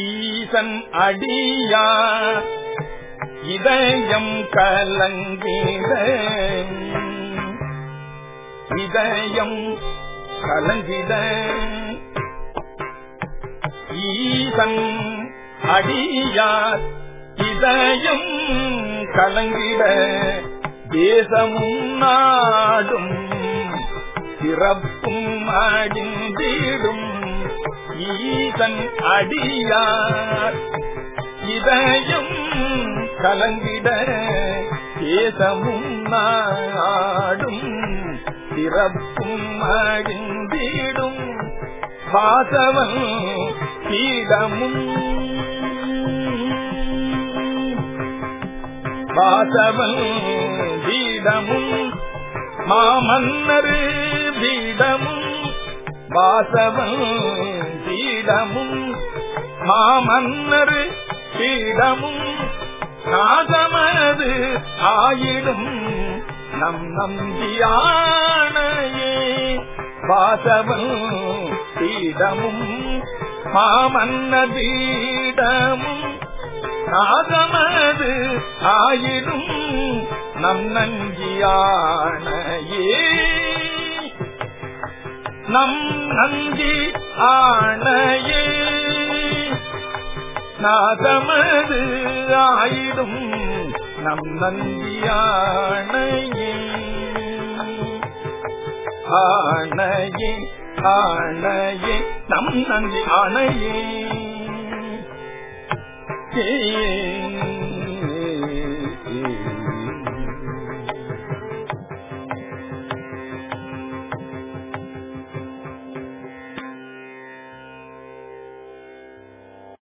ஈசன் அடியா இதயம் கலங்கிட இதயம் கலங்கிட ஈசன் அடியார் இதயம் கலங்கிட தேசமும் நாடும் சிறப்பும் அடிந்திடும் ஈசன் அடியார். இதயம் கலங்கிட தேசமும் நாடும் சிறப்பும் அடிந்திடும் வாசவன் பீடமும். வாசவன் பீடமும். மாமன்னர் பீடமும். வாசவன் பீடமும் மாமன்னர் பீடமும் நாதமனது ஆயிடும் நம் நம்பியானையே. வாசவன் பீடமும் மாமன்ன பீடமும் நாதமது ஆயிடும் நம் நஞ்சியானையே நம் நந்தி ஆணையே நாதமது ஆயிடும் நம் நந்தியானையே ஆணையே ஆணையே நம் நந்தி ஆணையே